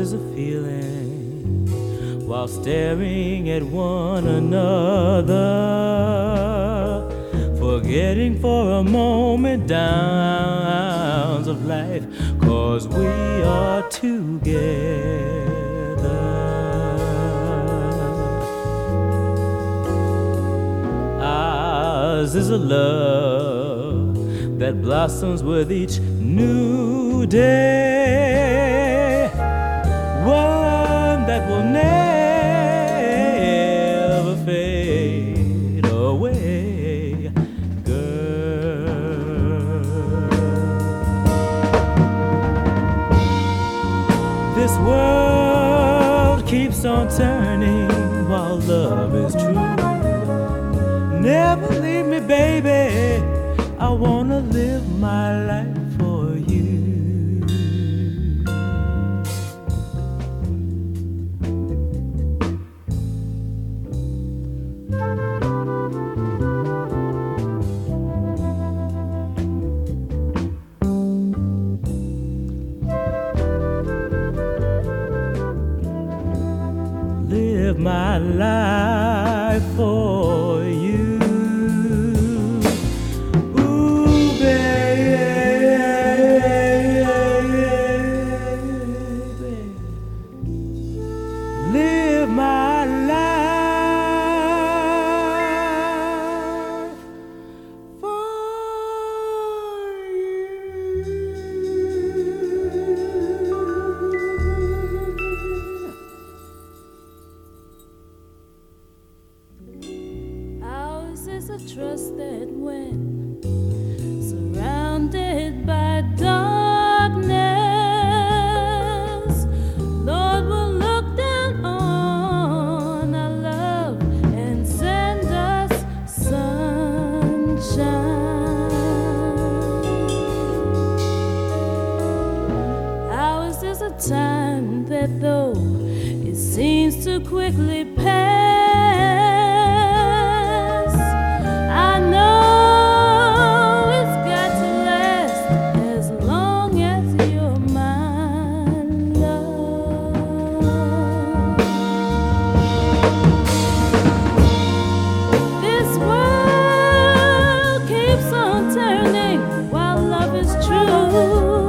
Is a feeling while staring at one another, forgetting for a moment downs of life, cause we are together. Ours is a love that blossoms with each new day. This world keeps on turning while love is true. Never leave me, baby. I wanna live my life my life for trust that when surrounded by darkness, Lord will look down on our love and send us sunshine. A time that though it seems to quickly pass. turning while love is true.